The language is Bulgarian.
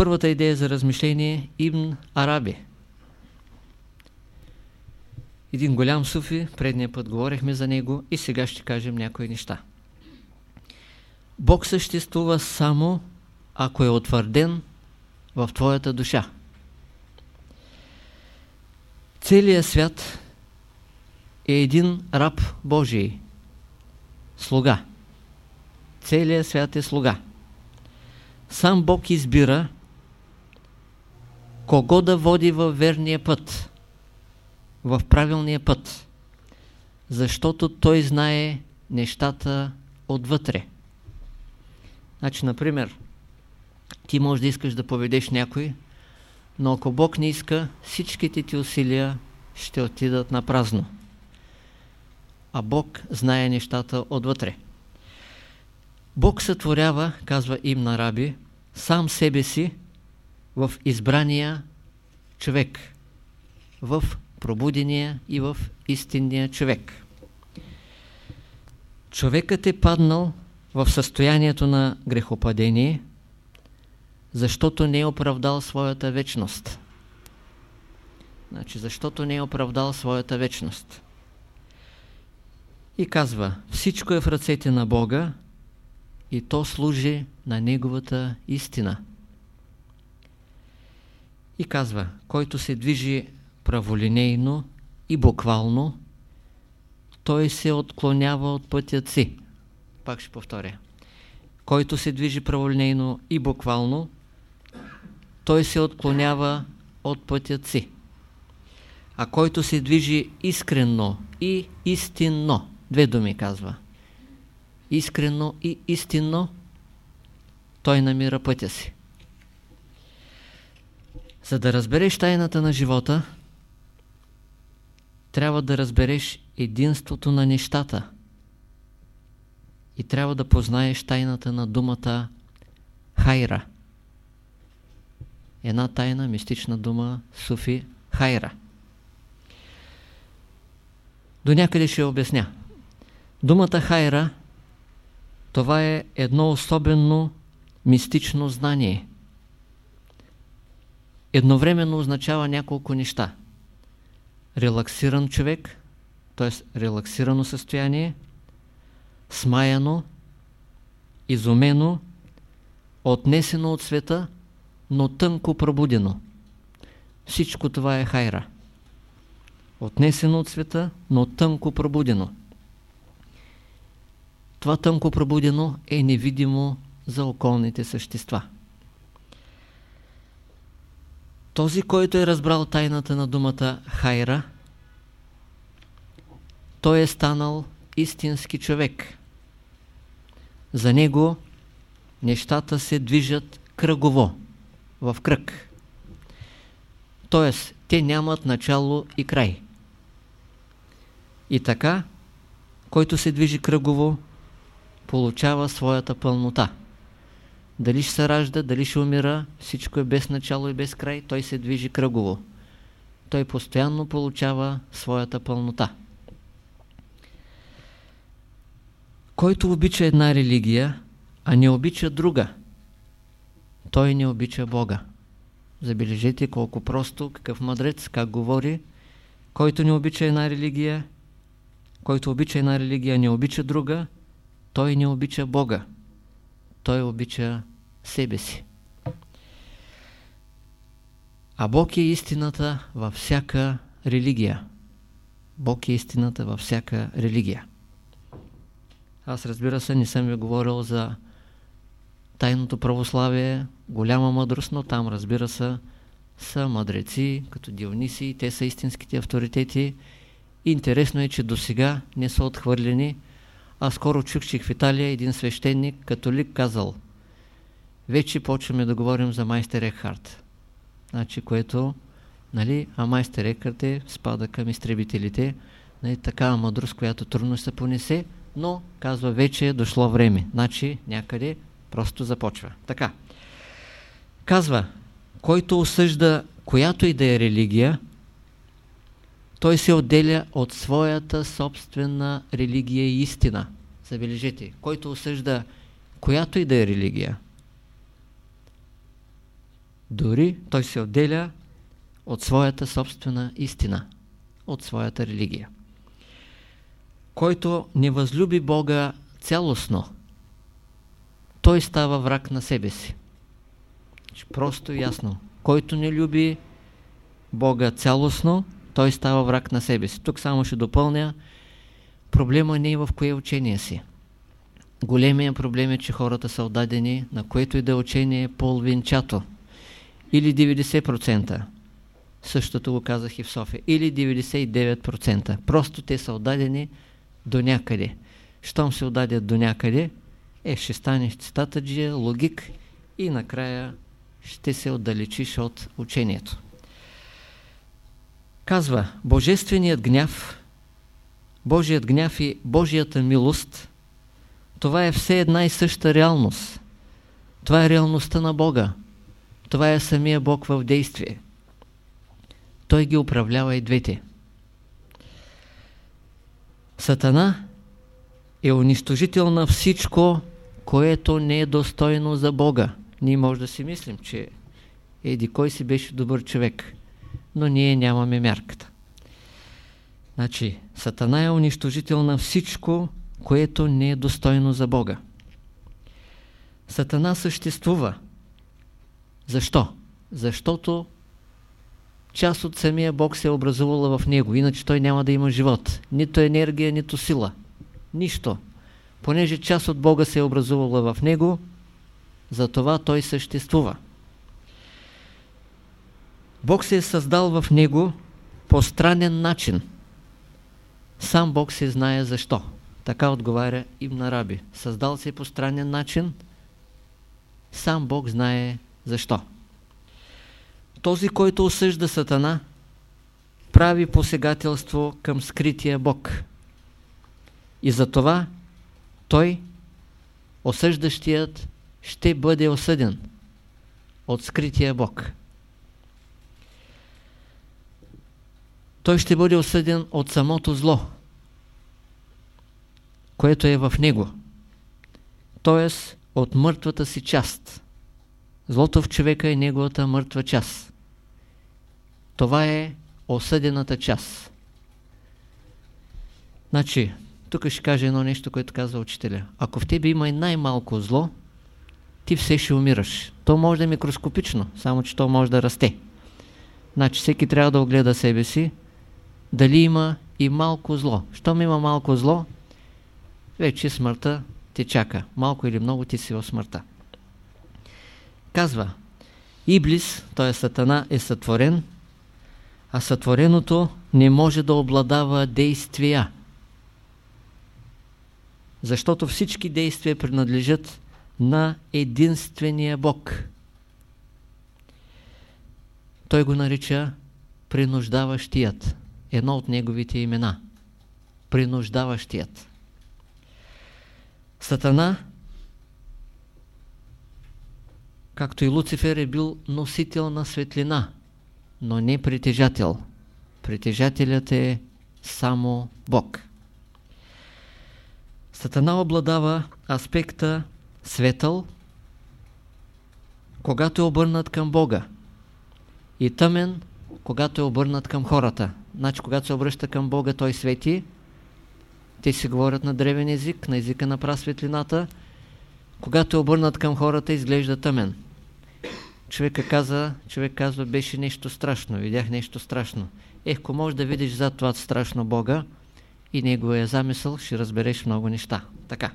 Първата идея за размишление Ибн Араби. Един голям суфи, предния път говорихме за него и сега ще кажем някои неща. Бог съществува само ако е утвърден в твоята душа. Целият свят е един раб Божий, слуга. Целият свят е слуга. Сам Бог избира кого да води във верния път, в правилния път, защото Той знае нещата отвътре. Значи, например, ти можеш да искаш да поведеш някой, но ако Бог не иска, всичките ти усилия ще отидат на празно. А Бог знае нещата отвътре. Бог сътворява, казва им на Раби, сам себе си в избрания човек, в пробудения и в истинния човек. Човекът е паднал в състоянието на грехопадение, защото не е оправдал своята вечност. Значи, защото не е оправдал своята вечност. И казва, всичко е в ръцете на Бога и то служи на Неговата истина. И казва, който се движи праволинейно и буквално, той се отклонява от пътят си. Пак ще повторя. Който се движи праволинейно и буквално, той се отклонява от пътят си. А който се движи искрено и истинно, две думи казва, искрено и истинно, той намира пътя си. За да разбереш тайната на живота, трябва да разбереш единството на нещата и трябва да познаеш тайната на думата хайра. Една тайна, мистична дума, суфи, хайра. До някъде ще обясня. Думата хайра, това е едно особено мистично знание. Едновременно означава няколко неща. Релаксиран човек, т.е. релаксирано състояние, смаяно, изумено, отнесено от света, но тънко пробудено. Всичко това е хайра. Отнесено от света, но тънко пробудено. Това тънко пробудено е невидимо за околните същества. Този, който е разбрал тайната на думата хайра, той е станал истински човек. За него нещата се движат кръгово, в кръг. Тоест, те нямат начало и край. И така, който се движи кръгово, получава своята пълнота. Дали ще се ражда, дали ще умира, всичко е без начало и без край, той се движи кръгово. Той постоянно получава своята пълнота. Който обича една религия, а не обича друга, той не обича Бога. Забележете колко просто, какъв мъдрец, как говори. Който не обича една религия, който обича една религия, не обича друга, той не обича Бога. Той обича себе си. А Бог е истината във всяка религия. Бог е истината във всяка религия. Аз разбира се не съм ви говорил за тайното православие, голяма мъдрост, но там разбира се са мъдреци, като Диониси, те са истинските авторитети. Интересно е, че до сега не са отхвърлени. А скоро чух, че в Италия един свещеник, католик, казал вече почваме да говорим за майстер Екхарт. Значи, което, нали, а майстер Екхарт е, спада към изтребителите, нали, такава мъдрост, която трудно се понесе, но, казва, вече е дошло време. Значи, някъде просто започва. Така. Казва, който осъжда която и да е религия, той се отделя от своята собствена религия и истина. Забележете, който осъжда която и да е религия, Дори той се отделя от своята собствена истина, от своята религия. Който не възлюби Бога цялостно, той става враг на себе си. Просто ясно. Който не люби Бога цялостно, той става враг на себе си. Тук само ще допълня, проблема не е в кое учение си. Големият проблем е, че хората са отдадени на което и да е учение половинчато. Или 90%. Същото го казах и в София. Или 99%. Просто те са отдадени до някъде. Щом се отдадят до някъде, е, ще станеш цитатаджия, логик и накрая ще се отдалечиш от учението. Казва, Божественият гняв, Божият гняв и Божията милост, това е все една и съща реалност. Това е реалността на Бога. Това е самия Бог в действие. Той ги управлява и двете. Сатана е унищожител на всичко, което не е достойно за Бога. Ние може да си мислим, че еди кой си беше добър човек, но ние нямаме мярката. Значи, Сатана е унищожител на всичко, което не е достойно за Бога. Сатана съществува. Защо? Защото част от самия Бог се е образувала в него, иначе той няма да има живот. Нито енергия, нито сила. Нищо. Понеже част от Бога се е образувала в него, затова той съществува. Бог се е създал в него по странен начин. Сам Бог се знае защо. Така отговаря Ибн Раби. Създал се по странен начин, сам Бог знае защо. Този, който осъжда Сатана, прави посегателство към скрития Бог. И затова той, осъждащият, ще бъде осъден от скрития Бог. Той ще бъде осъден от самото зло, което е в него. Тоест от мъртвата си част. Злото в човека е неговата мъртва част. Това е осъдената част. Значи, тук ще кажа едно нещо, което казва учителя. Ако в тебе има и най-малко зло, ти все ще умираш. То може да е микроскопично, само че то може да расте. Значи всеки трябва да огледа себе си, дали има и малко зло. Щом има малко зло, вече смъртта те чака. Малко или много ти си в смъртта. Казва, Иблис, т.е. Сатана, е сътворен, а сътвореното не може да обладава действия. Защото всички действия принадлежат на единствения Бог. Той го нарича принуждаващият. Едно от неговите имена. Принуждаващият. Сатана, както и Луцифер, е бил носител на светлина, но не притежател. Притежателят е само Бог. Сатана обладава аспекта светъл, когато е обърнат към Бога и тъмен, когато е обърнат към хората. Значи, когато се обръща към Бога, той свети, те си говорят на древен език, на езика на прасветлината. Когато е обърнат към хората, изглежда тъмен. Човека каза, човек казва, беше нещо страшно, видях нещо страшно. Ех, ако можеш да видиш зад това страшно Бога и неговия замисъл, ще разбереш много неща. Така.